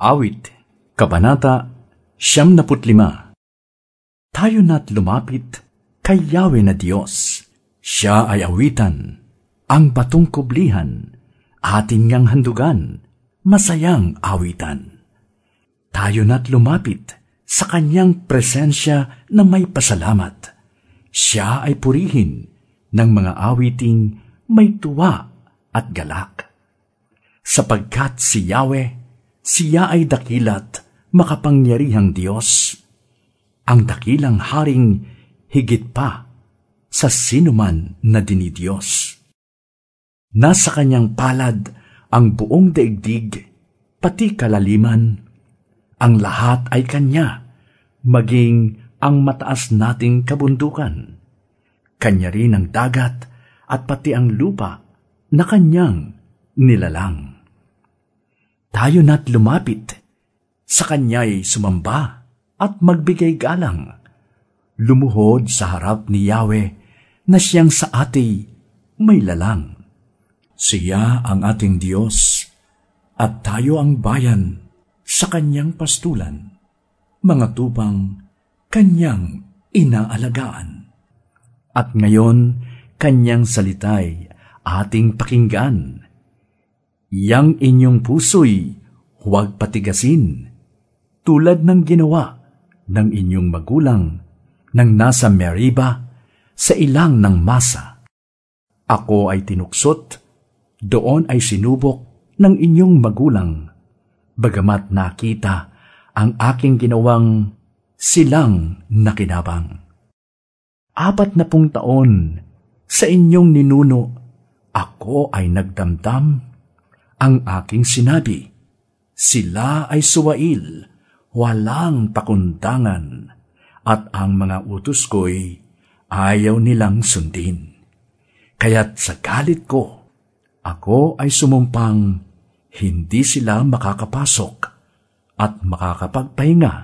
Awit, Kabanata, Siyam naput lima. Tayo na't lumapit kay Yahweh na Diyos. Siya ay awitan, ang batong kublihan, ating ngang handugan, masayang awitan. Tayo na't lumapit sa kanyang presensya na may pasalamat. Siya ay purihin ng mga awiting may tuwa at galak. Sapagkat si Yahweh, siya ay dakilat, makapangyarihang Diyos, ang dakilang haring higit pa sa sinuman na dinidiyos. Nasa kanyang palad ang buong daigdig, pati kalaliman, ang lahat ay kanya, maging ang mataas nating kabundukan. Kanya rin ang dagat at pati ang lupa na kanyang nilalang. Tayo na't lumapit sa kanya'y sumamba at magbigay galang. Lumuhod sa harap ni Yahweh na siyang sa ati may lalang. Siya ang ating Diyos at tayo ang bayan sa kanyang pastulan. Mga tupang kanyang inaalagaan. At ngayon, kanyang salitay ating pakinggan. Yang inyong puso'y huwag patigasin tulad ng ginawa ng inyong magulang nang nasa Meriba sa ilang ng masa. Ako ay tinuksot, doon ay sinubok ng inyong magulang, bagamat nakita ang aking ginawang silang nakinabang. Apat na pung taon sa inyong ninuno, ako ay nagdamdam ang aking sinabi. Sila ay suwail, walang pakundangan, at ang mga utos ko'y ayaw nilang sundin. Kaya't sa galit ko, ako ay sumumpang hindi sila makakapasok at makakapagpahinga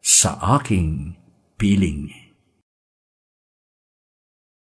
sa aking piling.